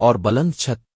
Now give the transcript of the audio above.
اور بلند چھت